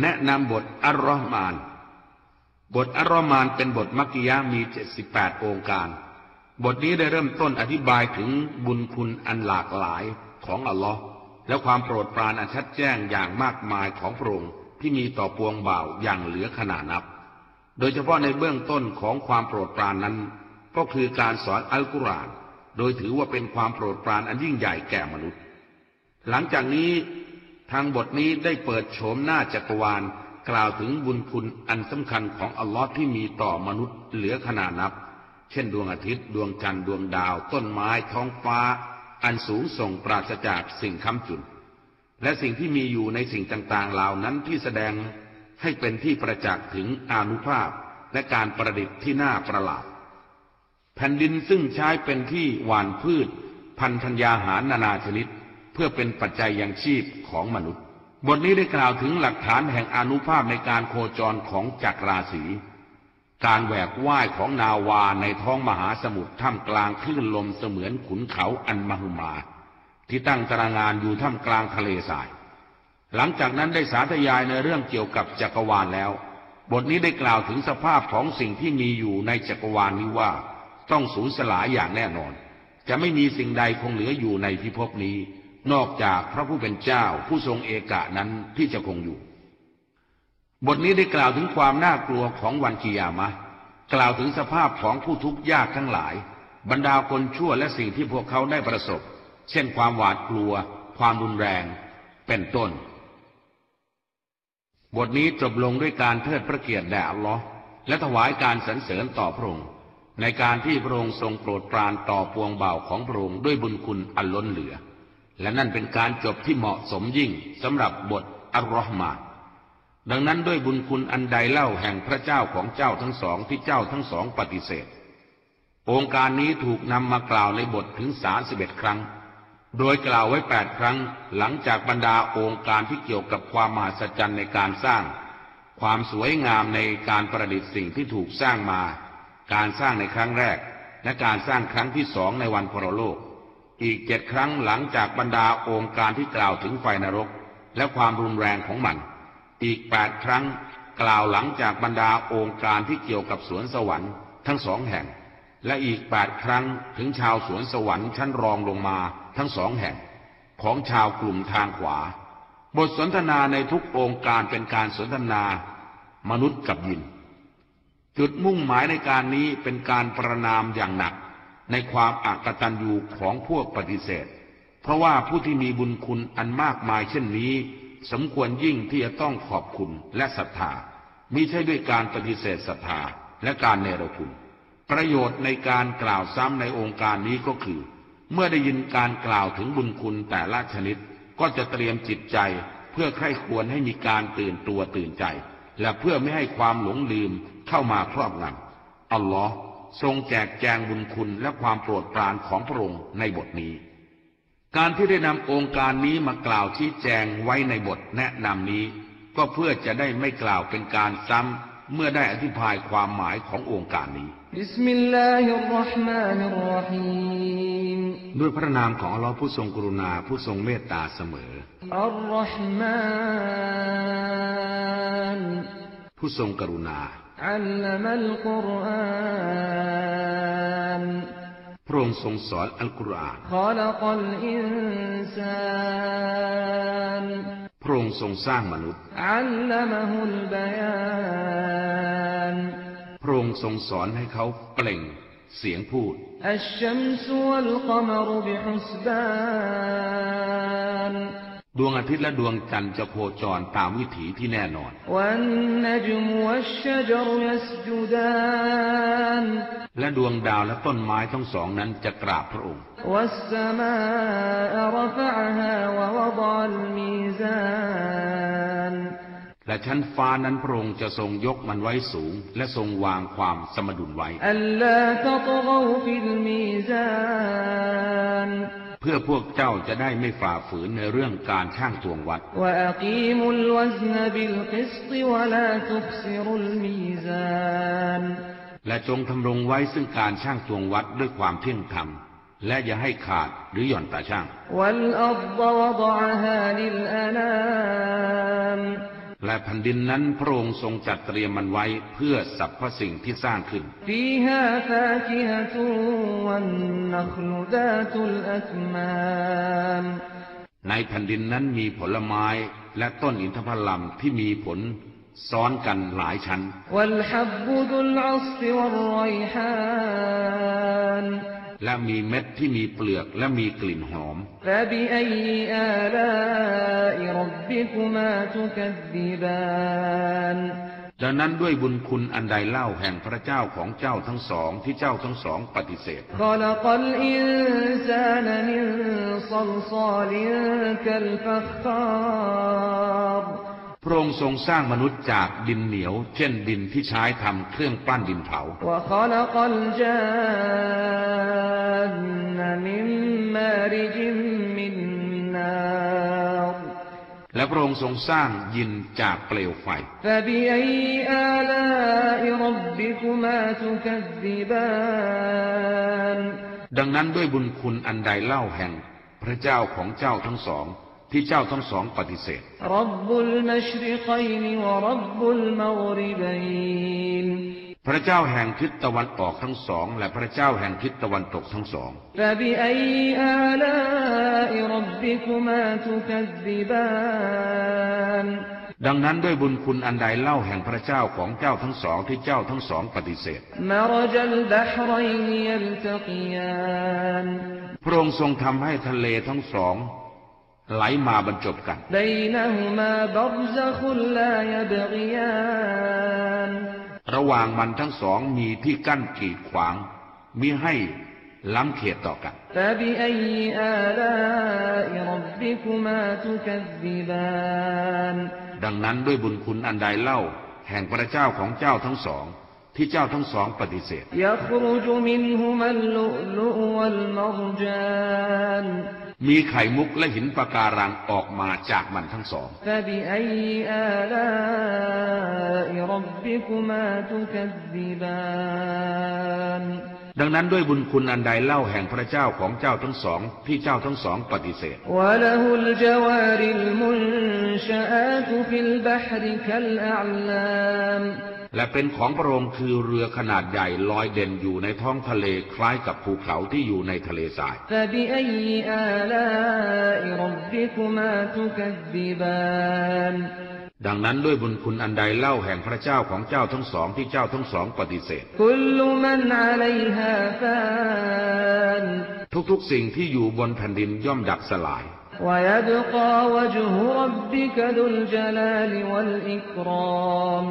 แนะนำบทอัลรอฮ์มาน บทอัลรอฮ์มานเป็นบทมักกิยะมี78องค์การ บทนี้ได้เริ่มต้นอธิบายถึงบุญคุณอันหลากหลายของอัลลอฮ์และความโปรดปรานอันชัดแจ้งอย่างมากมายของพระองค์ที่มีต่อปวงบ่าวอย่างเหลือขนานับ โดยเฉพาะในเบื้องต้นของความโปรดปรานนั้น ก็คือการสอนอัลกุรอาน โดยถือว่าเป็นความโปรดปรานอันยิ่งใหญ่แก่มนุษย์ หลังจากนี้ ทางบทนี้ได้เปิดโฉมหน้าจักรวาล กล่าวถึงบุญคุณอันสำคัญของอัลลอฮ์ที่มีต่อมนุษย์เหลือขนานับ เช่นดวงอาทิตย์ดวงจันทร์ดวงดาว ต้นไม้ท้องฟ้า อันสูงส่งปราศจากสิ่งค้ำจุน และสิ่งที่มีอยู่ในสิ่งต่างๆเหล่านั้นที่แสดงให้เป็นที่ประจักษ์ถึงอานุภาพและการประดิษฐ์ที่น่าประหลาด แผ่นดินซึ่งใช้เป็นที่หว่านพืช พันธัญญาหารนานาชนิด พื่อเป็นปัจจัยยังชีพของมนุษย์ บทนี้ได้กล่าวถึงหลักฐานแห่งอนุภาพในการโคจรของจักรราศี การแหวกว่ายของนาวาในท้องมหาสมุทรท่ามกลางคลื่นลมเสมือนขุนเขาอันมหึมา ที่ตั้งตารางานอยู่ท่ามกลางทะเลทราย หลังจากนั้นได้สาธยายในเรื่องเกี่ยวกับจักรวาลแล้ว บทนี้ได้กล่าวถึงสภาพของสิ่งที่มีอยู่ในจักรวาลนี้ว่า ต้องสูญสลายอย่างแน่นอน จะไม่มีสิ่งใดคงเหลืออยู่ในพิภพนี้ นอกจากพระผู้เป็นเจ้าผู้ทรงเอกะนั้นที่จะคงอยู่ บทนี้ได้กล่าวถึงความน่ากลัวของวันกิยามะ กล่าวถึงสภาพของผู้ทุกข์ยากทั้งหลาย บรรดาคนชั่วและสิ่งที่พวกเขาได้ประสบ เช่นความหวาดกลัว ความรุนแรง เป็นต้น บทนี้จบลงด้วยการเทิดพระเกียรติแด่อัลลอฮ์และถวายการสรรเสริญต่อพระองค์ในการที่พระองค์ทรงโปรดปรานต่อปวงเบาของพระองค์ด้วยบุญคุณอันล้นเหลือ และนั่นเป็นการจบที่เหมาะสมยิ่งสำหรับบทอัลรอฮ์มานดังนั้นด้วยบุญคุณอันใดเล่าแห่งพระเจ้าของเจ้าทั้งสองที่เจ้าทั้งสองปฏิเสธ องค์การนี้ถูกนำมากล่าวในบทถึงสาสิบเอ็ดครั้ง โดยกล่าวไว้แปดครั้ง หลังจากบรรดาองค์การที่เกี่ยวกับความมหัศจรรย์ในการสร้าง ความสวยงามในการประดิษฐ์สิ่งที่ถูกสร้างมา การสร้างในครั้งแรก และการสร้างครั้งที่สองในวันพรโลก อีกเจ็ดครั้งหลังจากบรรดาองค์การที่กล่าวถึงไฟนรก และความรุนแรงของมัน อีกแปดครั้งกล่าวหลังจากบรรดาองค์การที่เกี่ยวกับสวนสวรรค์ทั้งสองแห่ง และอีกแปดครั้งถึงชาวสวนสวรรค์ชั้นรองลงมาทั้งสองแห่ง ของชาวกลุ่มทางขวา บทสนทนาในทุกองค์การเป็นการสนทนา มนุษย์กับยิน จุดมุ่งหมายในการนี้เป็นการประนามอย่างหนัก ในความอักตันยูของพวกปฏิเสธ เพราะว่าผู้ที่มีบุญคุณอันมากมายเช่นนี้ สมควรยิ่งที่จะต้องขอบคุณและศรัทธามิใช่ด้วยการปฏิเสธศรัทธาและการเนรคุณ ประโยชน์ในการกล่าวซ้ำในองค์การนี้ก็คือ เมื่อได้ยินการกล่าวถึงบุญคุณแต่ละชนิด ก็จะเตรียมจิตใจ เพื่อใคร่ควรให้มีการตื่นตัวตื่นใจ และเพื่อไม่ให้ความหลงลืมเข้ามาครอบงำอัลลอฮ์ ทรงแจกแจงบุญคุณและความโปรดปรานของพระองค์ในบทนี้ การที่ได้นำองค์การนี้มากล่าวชี้แจงไว้ในบทแนะนำนี้ ก็เพื่อจะได้ไม่กล่าวเป็นการซ้ำเมื่อได้อธิบายความหมายขององค์การนี้ด้วยพระนามของอัลลอฮ์ผู้ทรงกรุณาผู้ทรงเมตตาเสมออัลลอฮ์ผู้ทรงกรุณา علم القرآن พระองค์ทรงสอนอัลกุรอาน خلق الإنسان พระองค์ทรงสร้างมนุษย์ علمه البيان พระองค์ทรงสอนให้เขาเปล่งเสียงพูด الشمس والقمر بحسبان ดวงอาทิตย์และดวงจันทร์จะโคจรตามวิถีที่แน่นอน และดวงดาวและต้นไม้ทั้งสองนั้นจะกราบพระองค์ และชั้นฟ้านั้นพระองค์จะทรงยกมันไว้สูง และทรงวางความสมดุลไว้ พื่อพวกเจ้าจะได้ไม่ฝ่าฝืนในเรื่องการช่างตวงวัด และจงทำรงไว้ซึ่งการช่างตวงวัดด้วยความเพียงธรรม และอย่าให้ขาดหรือหย่อนตาช่าง และแผ่นดินนั้นพระองค์ทรงจัดเตรียมมันไว้เพื่อสรรพสิ่งที่สร้างขึ้น ในแผ่นดินนั้นมีผลไม้และต้นอินทผลัมที่มีผลซ้อนกันหลายชั้น และมีเม็ดที่มีเปลือกและมีกลิ่นหอม ดังนั้นด้วยบุญคุณอันใดเล่าแห่งพระเจ้าของเจ้าทั้งสองที่เจ้าทั้งสองปฏิเสธพระองค์ทรงสร้างมนุษย์จากดินเหนียว เช่นดินที่ใช้ทำเครื่องปั้นดินเผา พระองค์ทรงสร้างยินจากเปลวไฟ ดังนั้นด้วยบุญคุณอันใดเล่าแห่งพระเจ้าของเจ้าทั้งสอง ที่เจ้าทั้งสองปฏิเสธรับบุลมัชริกัยนวรับบุลมอริบัยน พระเจ้าแห่งทิศตะวันออกทั้งสอง และพระเจ้าแห่งทิศตะวันตกทั้งสอง ดังนั้นด้วยบุญคุณอันใดเล่าแห่งพระเจ้าของเจ้าทั้งสองที่เจ้าทั้งสองปฏิเสธพระองค์ทรงทำให้ทะเลทั้งสองไหลมาบรรจบกัน บ ระหว่างมันทั้งสองมีที่กั้นขีดขวางมิให้ล้ำเขตต่อกัน ดังนั้นด้วยบุญคุณอันใดเล่า แห่งพระเจ้าของเจ้าทั้งสอง ที่เจ้าทั้งสองปฏิเสธ มีไข่มุกและหินปะการังออกมาจากมันทั้งสอง ดังนั้นด้วยบุญคุณอันใดเล่าแห่งพระเจ้าของเจ้าทั้งสองที่เจ้าทั้งสองปฏิเสธและอัลอะลาม และเป็นของพระองค์คือเรือขนาดใหญ่ลอยเด่นอยู่ในท้องทะเลคล้ายกับภูเขาที่อยู่ในทะเลทราย فبأي آلاء ربكما تكذبان ดังนั้นด้วยบุญคุณอันใดเล่าแห่งพระเจ้าของเจ้าทั้งสองที่เจ้าทั้งสองปฏิเสธ كل من عليها فان ทุกๆสิ่งที่อยู่บนแผ่นดินย่อมดับสลาย ويبقى وجه ربك ذو الجلال والإكرام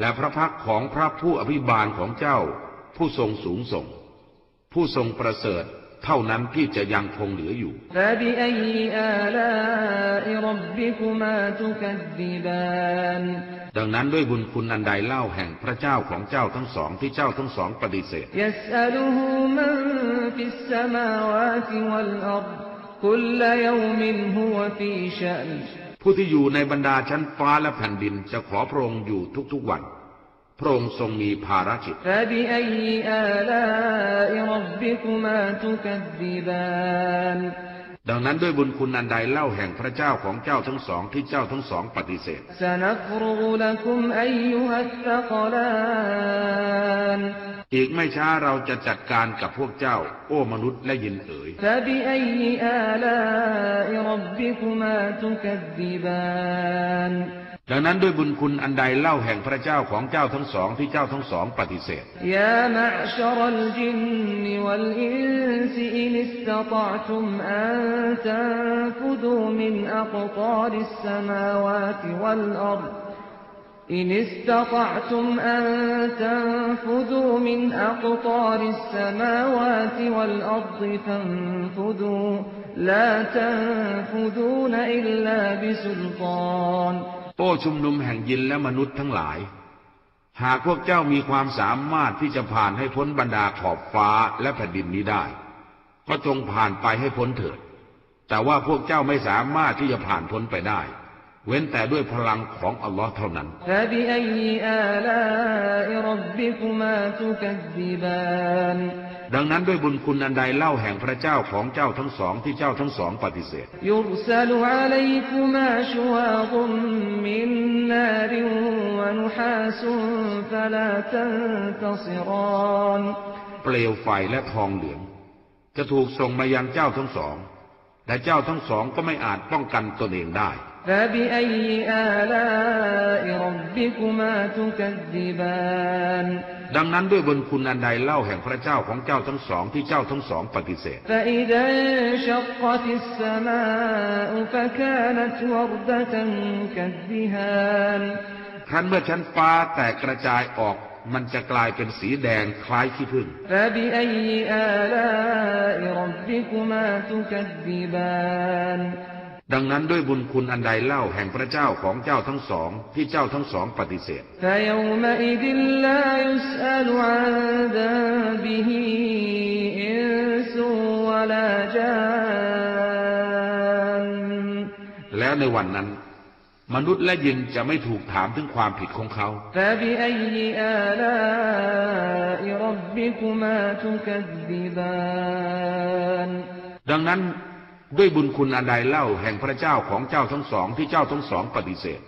และพระพักของพระผู้อภิบาลของเจ้า ผู้ทรงสูงส่ง ผู้ทรงประเสริฐเท่านั้นที่จะยังคงเหลืออยู่ ดังนั้นด้วยบุญคุณอันใดเล่าแห่งพระเจ้าของเจ้าทั้งสองที่เจ้าทั้งสองปฏิเสธคุลยามินฮุวฟีชัน ผู้ที่อยู่ในบรรดาชั้นฟ้าและแผ่นดินจะขอพระองค์อยู่ทุกๆวัน พระองค์ทรงมีภารกิจ ดังนั้นด้วยบุญคุณนันใดเล่าแห่งพระเจ้าของเจ้าทั้งสองที่เจ้าทั้งสองปฏิเสธ อีกไม่ช้าเราจะจัดการกับพวกเจ้า โอ้มนุษย์และญินเอ๋ยดังนั้นด้วยบุญคุณอันใดเล่าแห่งพระเจ้าของเจ้าทั้งสองที่เจ้าทั้งสองปฏิเสธيا معشر الجن والإنس إن استطعتم أن تنفذوا من أقطار السماوات والأرض إن استطعتم أن تنفذوا من أقطار السماوات والأرض فانفذوا لا تنفذون إلا بسلطان โอ้ชุมนุมแห่งยินและมนุษย์ทั้งหลาย หากพวกเจ้ามีความสามารถที่จะผ่านให้พ้นบรรดาขอบฟ้าและแผ่นดินนี้ได้ ก็จงผ่านไปให้พ้นเถิด แต่ว่าพวกเจ้าไม่สามารถที่จะผ่านพ้นไปได้ เว้นแต่ด้วยพลังของอัลลอฮ์เท่านั้น ดังนั้นด้วยบุญคุณอันใดเล่าแห่งพระเจ้าของเจ้าทั้งสองที่เจ้าทั้งสองปฏิเสธเปลวไฟและทองเหลือง จะถูกส่งมายังเจ้าทั้งสอง แต่เจ้าทั้งสองก็ไม่อาจป้องกันตนเองได้ ดังนั้นด้วยบนคุณอันใดเล่าแห่งพระเจ้าของเจ้าทั้งสองที่เจ้าทั้งสองปฏิเสธ ครั้นเมื่อชั้นฟ้าแตกกระจายออกมันจะกลายเป็นสีแดงคล้ายขี้ผึ้งอ ดังนั้นด้วยบุญคุณอันใดเล่าแห่งพระเจ้าของเจ้าทั้งสองที่เจ้าทั้งสองปฏิเสธแล้วในวันนั้น มนุษย์และยินจะไม่ถูกถามถึงความผิดของเขา ดังนั้น ด้วยบุญคุณอันใดเล่าแห่งพระเจ้าของเจ้าทั้งสองที่เจ้าทั้งสองปฏิเสธ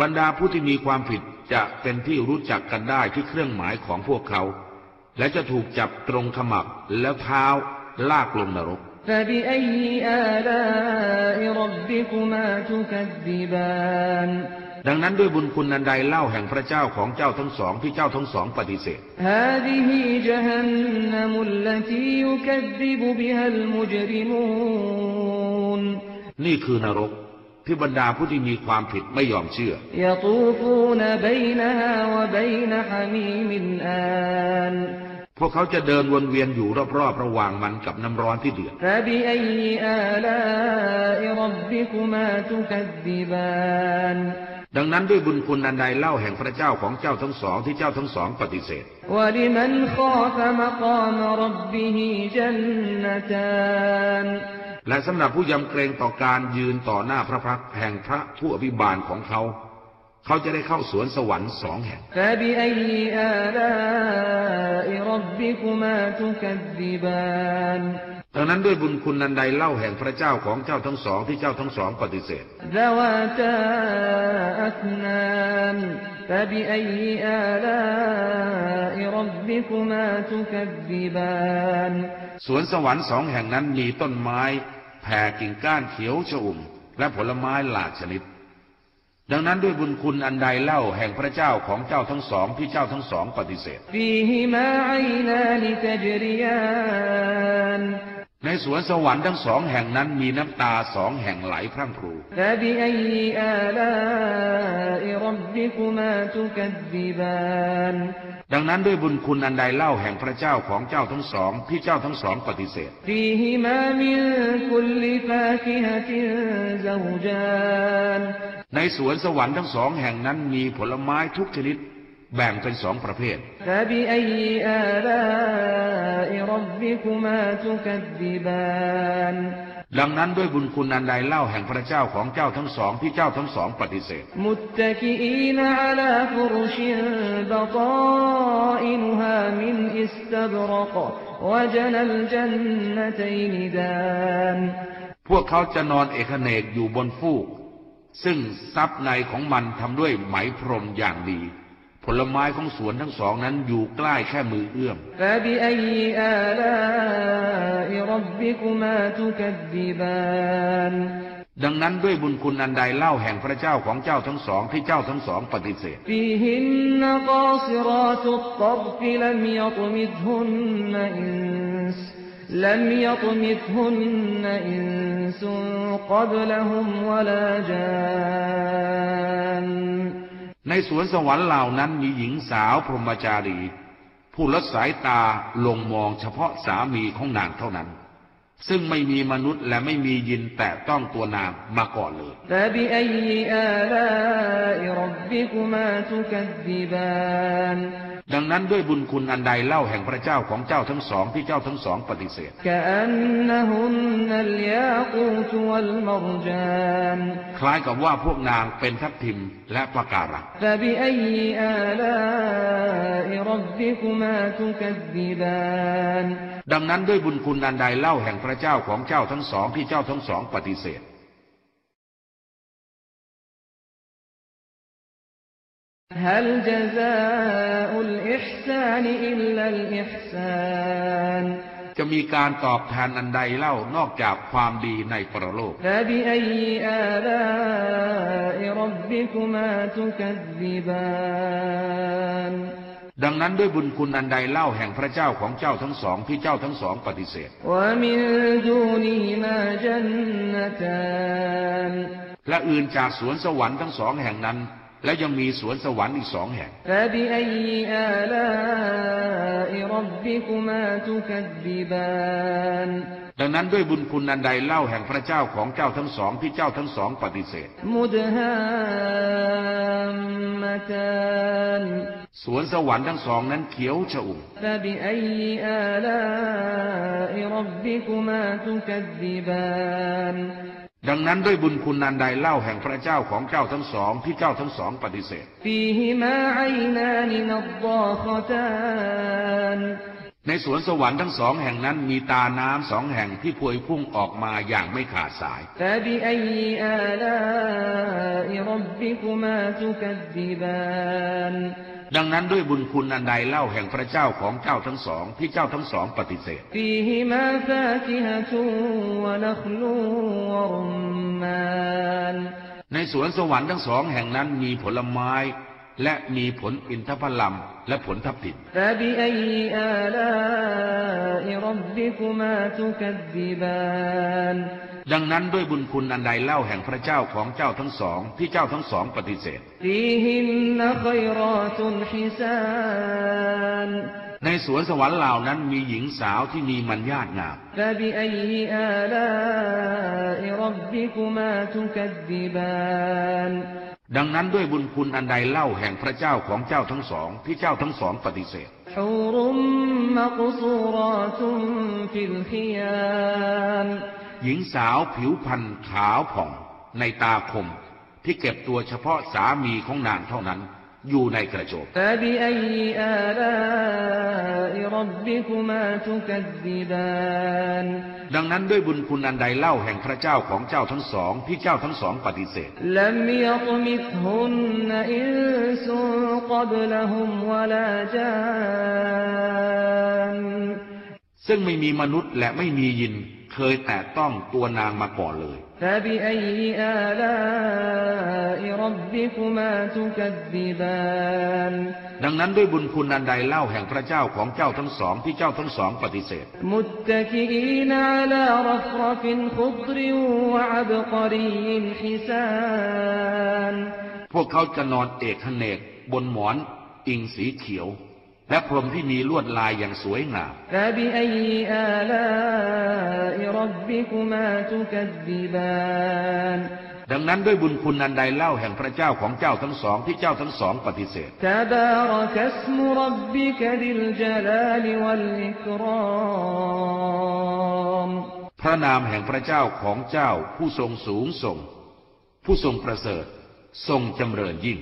บรรดาผู้ที่มีความผิดจะเป็นที่รู้จักกันได้ที่เครื่องหมายของพวกเขา และจะถูกจับตรงขมับแล้วเท้าลากลงนรกฟ ดังนั้นด้วยบุญคุณนันใดเล่าแห่งพระเจ้าของเจ้าทั้งสองที่เจ้าทั้งสองปฏิเสธนี่คือนรกที่บรรดาผู้ที่มีความผิดไม่ยอมเชื่อ พวกเขาจะเดินวนเวียนอยู่รอบๆระหว่างมันกับน้ำร้อนที่เดือด ดังนั้นด้วยบุญคุณอันใดเล่าแห่งพระเจ้าของเจ้าทั้งสองที่เจ้าทั้งสองปฏิเสธและสำหรับผู้ยำเกรงต่อการยืนต่อหน้าพระพักแห่งพระผู้อภิบาลของเขา เขาจะได้เข้าสวนสวรรค์สองแห่ง ดังนั้นด้วยบุญคุณนันใดเล่าแห่งพระเจ้าของเจ้าทั้งสองที่เจ้าทั้งสองปฏิเสธสวนสวรรค์สองแห่งนั้นมีต้นไม้แผ่กิ่งก้านเขียวชอุ่ม และผลไม้หลากชนิด ดังนั้นด้วยบุญคุณอันใดเล่าแห่งพระเจ้าของเจ้าทั้งสองที่เจ้าทั้งสองปฏิเสธ ในสวนสวรรค์ทั้งสองแห่งนั้นมีน้ำตาสองแห่งไหลพรั่งพรูดังนั้นด้วยบุญคุณอันใดเล่าแห่งพระเจ้าของเจ้าทั้งสองที่เจ้าทั้งสองปฏิเสธในสวนสวรรค์ทั้งสองแห่งนั้นมีผลไม้ทุกชนิด แบ่งเป็นสองประเภท ดังนั้นด้วยบุญคุณนันใดเล่าแห่งพระเจ้าของเจ้าทั้งสองที่เจ้าทั้งสองปฏิเสธพวกเขาจะนอนเอกเนกอยู่บนฟูก ซึ่งซับในของมันทำด้วยไหมพรมอย่างดี ผลไม้ของสวนทั้งสองนั้นอยู่ใกล้แค่มือเอื้อม فبأي آلاء ربكما تكذبان ดังนั้นด้วยบุญคุณอันใดเล่าแห่งพระเจ้าของเจ้าทั้งสองที่เจ้าทั้งสองปฏิเสธ فيهن قاصرات الطرف لم يطمثهن إنس لم يطمثهن إنس قبلهم ولا جان ในสวนสวรรค์เหล่านั้นมีหญิงสาวพรหมจารี ผู้ลดสายตาลงมองเฉพาะสามีของนางเท่านั้น ซึ่งไม่มีมนุษย์และไม่มียินแต่ต้องตัวนางมาก่อนเลย ดังนั้นด้วยบุญคุณอันใดเล่าแห่งพระเจ้าของเจ้าทั้งสองที่เจ้าทั้งสองปฏิเสธคล้ายกับว่าพวกนางเป็นทับทิมและปะการังดังนั้นด้วยบุญคุณอันใดเล่าแห่งพระเจ้าของเจ้าทั้งสองที่เจ้าทั้งสองปฏิเสธ هل جزاء الإحسان إلا الإحسان จะมีการตอบแทนอันใดเล่านอกจากความดีในปรโลก فبأي آلاء ربكما تكذبان ดังนั้นด้วยบุญคุณอันใดเล่าแห่งพระเจ้าของเจ้าทั้งสองที่เจ้าทั้งสองปฏิเสธ ومن دونهما جنتان และอื่นจากสวนสวรรค์ทั้งสองแห่งนั้น และยังมีสวนสวรรค์อีกสองแห่ง ดังนั้นด้วยบุญคุณนันใดเล่าแห่งพระเจ้าของเจ้าทั้งสองที่เจ้าทั้งสองปฏิเสธสวนสวรรค์ทั้งสองนั้นเขียวชอุ่ม ดังนั้นด้วยบุญคุณนันใดเล่าแห่งพระเจ้าของเจ้าทั้งสองที่เจ้าทั้งสองปฏิเสธ ในสวนสวรรค์ทั้งสองแห่งนั้นมีตาน้ำสองแห่งที่พวยพุ่งออกมาอย่างไม่ขาดสาย ดังนั้นด้วยบุญคุณอันใดเล่าแห่งพระเจ้าของเจ้าทั้งสองที่เจ้าทั้งสองปฏิเสธในสวนสวรรค์ทั้งสองแห่งนั้นมีผลไม้และมีผลอินทผลัมและผลทับทิม ดังนั้นด้วยบุญคุณอันใดเล่าแห่งพระเจ้าของเจ้าทั้งสองที่เจ้าทั้งสองปฏิเสธในสวนสวรรค์เหล่านั้นมีหญิงสาวที่มีมัญญาตงามดังนั้นด้วยบุญคุณอันใดเล่าแห่งพระเจ้าของเจ้าทั้งสองที่เจ้าทั้งสองปฏิเสธ หญิงสาวผิวพรรณขาวผ่องในตาคม ที่เก็บตัวเฉพาะสามีของนางเท่านั้น อยู่ในกระจกดังนั้นด้วยบุญคุณอันใดเล่าแห่งพระเจ้าของเจ้าทั้งสองที่เจ้าทั้งสองปฏิเสธซึ่งไม่มีมนุษย์และไม่มียิน เคยแต่ต้องตัวนางมาก่อนเลย ดังนั้นด้วยบุญคุณนันใดเล่าแห่งพระเจ้าของเจ้าทั้งสองที่เจ้าทั้งสองปฏิเสธพวกเขาจะนอนเอกขเนกบนหมอนอิงสีเขียว และพรมที่มีลวดลายอย่างสวยงามดังนั้นด้วยบุญคุณอันใดเล่าแห่งพระเจ้าของเจ้าทั้งสองที่เจ้าทั้งสองปฏิเสธพระนามแห่งพระเจ้าของเจ้าผู้ทรงสูงส่ง ผู้ทรงประเสริฐ ทรงจำเริญยิ่ง